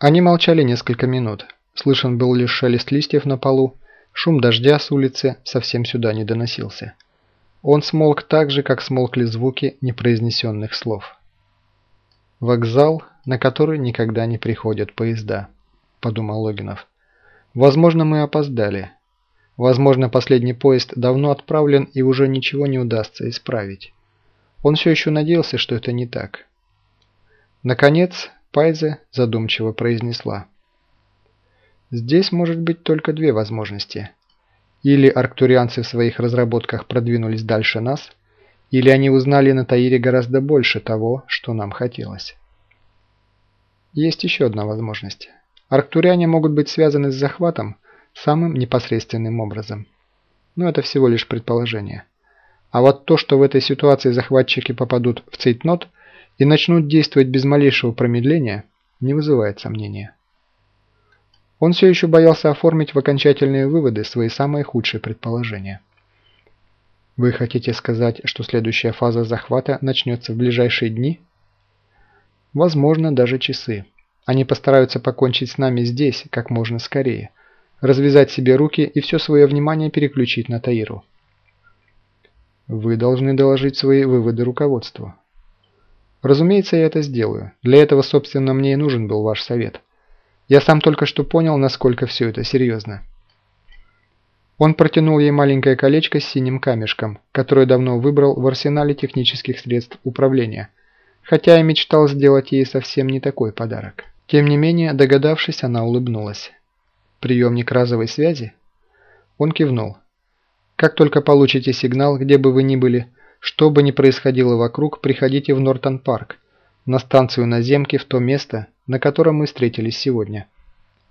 Они молчали несколько минут. Слышен был лишь шелест листьев на полу, шум дождя с улицы совсем сюда не доносился. Он смолк так же, как смолкли звуки непроизнесенных слов. «Вокзал, на который никогда не приходят поезда», – подумал Логинов. «Возможно, мы опоздали. Возможно, последний поезд давно отправлен и уже ничего не удастся исправить. Он все еще надеялся, что это не так. Наконец, Пайзе задумчиво произнесла. Здесь может быть только две возможности. Или арктурианцы в своих разработках продвинулись дальше нас, или они узнали на Таире гораздо больше того, что нам хотелось. Есть еще одна возможность. Арктуриане могут быть связаны с захватом самым непосредственным образом. Но это всего лишь предположение. А вот то, что в этой ситуации захватчики попадут в цейтнот и начнут действовать без малейшего промедления, не вызывает сомнения. Он все еще боялся оформить в окончательные выводы свои самые худшие предположения. Вы хотите сказать, что следующая фаза захвата начнется в ближайшие дни? Возможно, даже часы. Они постараются покончить с нами здесь как можно скорее, развязать себе руки и все свое внимание переключить на Таиру. Вы должны доложить свои выводы руководству. Разумеется, я это сделаю. Для этого, собственно, мне и нужен был ваш совет. Я сам только что понял, насколько все это серьезно. Он протянул ей маленькое колечко с синим камешком, которое давно выбрал в арсенале технических средств управления, хотя и мечтал сделать ей совсем не такой подарок. Тем не менее, догадавшись, она улыбнулась. «Приемник разовой связи?» Он кивнул. «Как только получите сигнал, где бы вы ни были, что бы ни происходило вокруг, приходите в Нортон-парк, на станцию наземки в то место, на котором мы встретились сегодня.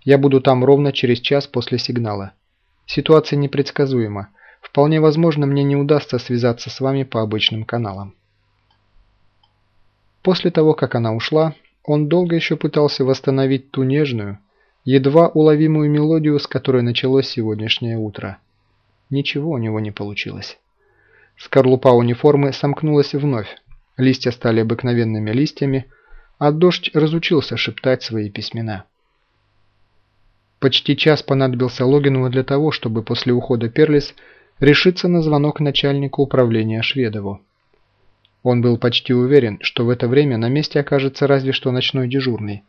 Я буду там ровно через час после сигнала. Ситуация непредсказуема. Вполне возможно, мне не удастся связаться с вами по обычным каналам». После того, как она ушла, он долго еще пытался восстановить ту нежную, едва уловимую мелодию, с которой началось сегодняшнее утро. Ничего у него не получилось. Скорлупа униформы сомкнулась вновь, листья стали обыкновенными листьями, а дождь разучился шептать свои письмена. Почти час понадобился Логинову для того, чтобы после ухода Перлис решиться на звонок начальнику управления Шведову. Он был почти уверен, что в это время на месте окажется разве что ночной дежурный,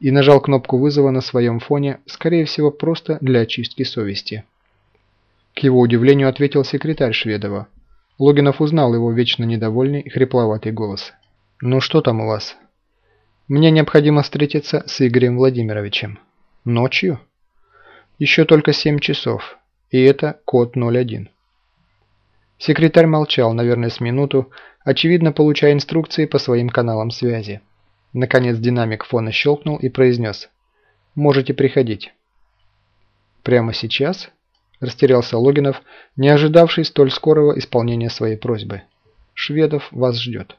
и нажал кнопку вызова на своем фоне, скорее всего, просто для очистки совести. К его удивлению ответил секретарь Шведова. Логинов узнал его вечно недовольный и хрипловатый голос. «Ну что там у вас?» «Мне необходимо встретиться с Игорем Владимировичем». «Ночью?» «Еще только 7 часов, и это код 01». Секретарь молчал, наверное, с минуту, очевидно получая инструкции по своим каналам связи. Наконец динамик фона щелкнул и произнес «Можете приходить». «Прямо сейчас?» – растерялся Логинов, не ожидавший столь скорого исполнения своей просьбы. «Шведов вас ждет».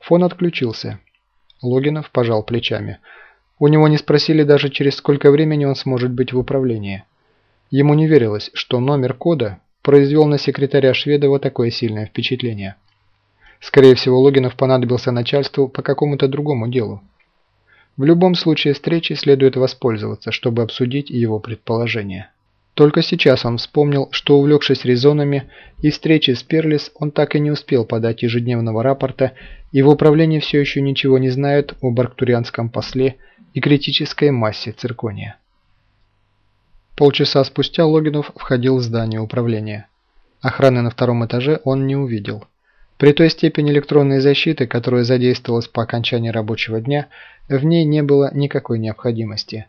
Фон отключился. Логинов пожал плечами. У него не спросили даже, через сколько времени он сможет быть в управлении. Ему не верилось, что номер кода произвел на секретаря Шведова такое сильное впечатление. Скорее всего, Логинов понадобился начальству по какому-то другому делу. В любом случае встречи следует воспользоваться, чтобы обсудить его предположения. Только сейчас он вспомнил, что увлекшись резонами и встречи с Перлис, он так и не успел подать ежедневного рапорта, и в управлении все еще ничего не знают об арктурианском после и критической массе циркония. Полчаса спустя Логинов входил в здание управления. Охраны на втором этаже он не увидел. При той степени электронной защиты, которая задействовалась по окончании рабочего дня, в ней не было никакой необходимости.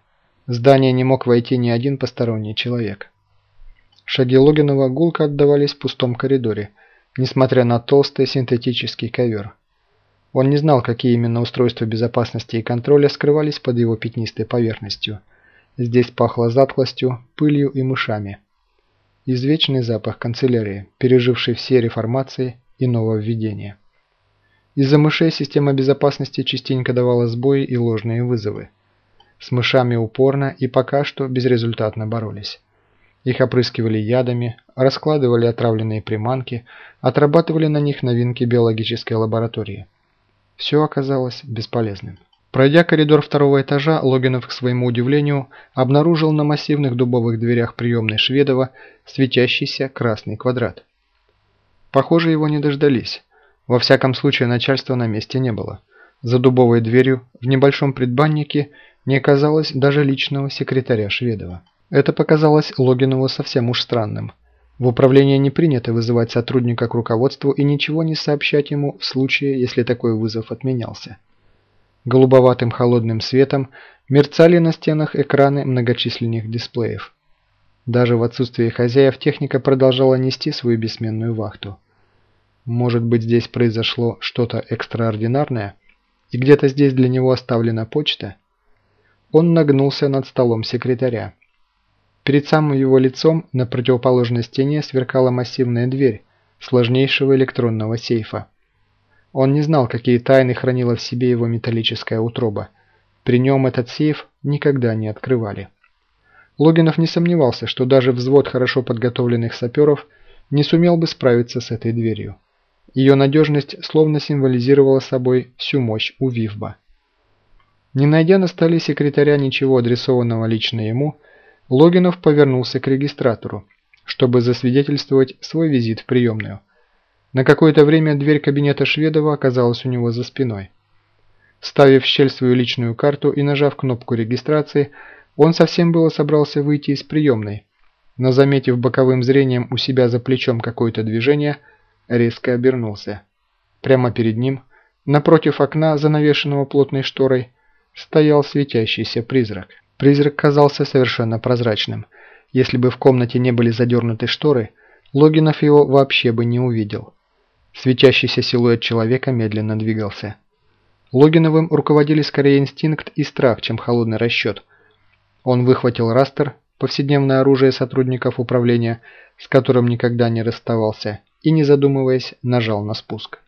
В здание не мог войти ни один посторонний человек. Шаги Логинова гулко отдавались в пустом коридоре, несмотря на толстый синтетический ковер. Он не знал, какие именно устройства безопасности и контроля скрывались под его пятнистой поверхностью. Здесь пахло затхлостью, пылью и мышами. Извечный запах канцелярии, переживший все реформации и нововведения. Из-за мышей система безопасности частенько давала сбои и ложные вызовы. С мышами упорно и пока что безрезультатно боролись. Их опрыскивали ядами, раскладывали отравленные приманки, отрабатывали на них новинки биологической лаборатории. Все оказалось бесполезным. Пройдя коридор второго этажа, Логинов, к своему удивлению, обнаружил на массивных дубовых дверях приемной Шведова светящийся красный квадрат. Похоже, его не дождались. Во всяком случае, начальства на месте не было. За дубовой дверью в небольшом предбаннике не оказалось даже личного секретаря Шведова. Это показалось Логинову совсем уж странным. В управлении не принято вызывать сотрудника к руководству и ничего не сообщать ему в случае, если такой вызов отменялся. Голубоватым холодным светом мерцали на стенах экраны многочисленных дисплеев. Даже в отсутствие хозяев техника продолжала нести свою бессменную вахту. Может быть здесь произошло что-то экстраординарное? И где-то здесь для него оставлена почта? Он нагнулся над столом секретаря. Перед самым его лицом на противоположной стене сверкала массивная дверь сложнейшего электронного сейфа. Он не знал, какие тайны хранила в себе его металлическая утроба. При нем этот сейф никогда не открывали. Логинов не сомневался, что даже взвод хорошо подготовленных саперов не сумел бы справиться с этой дверью. Ее надежность словно символизировала собой всю мощь у Вивба. Не найдя на столе секретаря ничего адресованного лично ему, Логинов повернулся к регистратору, чтобы засвидетельствовать свой визит в приемную. На какое-то время дверь кабинета Шведова оказалась у него за спиной. Ставив в щель свою личную карту и нажав кнопку регистрации, он совсем было собрался выйти из приемной, но заметив боковым зрением у себя за плечом какое-то движение, резко обернулся. Прямо перед ним, напротив окна, занавешенного плотной шторой, стоял светящийся призрак. Призрак казался совершенно прозрачным. Если бы в комнате не были задернуты шторы, Логинов его вообще бы не увидел. Светящийся силуэт человека медленно двигался. Логиновым руководили скорее инстинкт и страх, чем холодный расчет. Он выхватил растер, повседневное оружие сотрудников управления, с которым никогда не расставался, и, не задумываясь, нажал на спуск.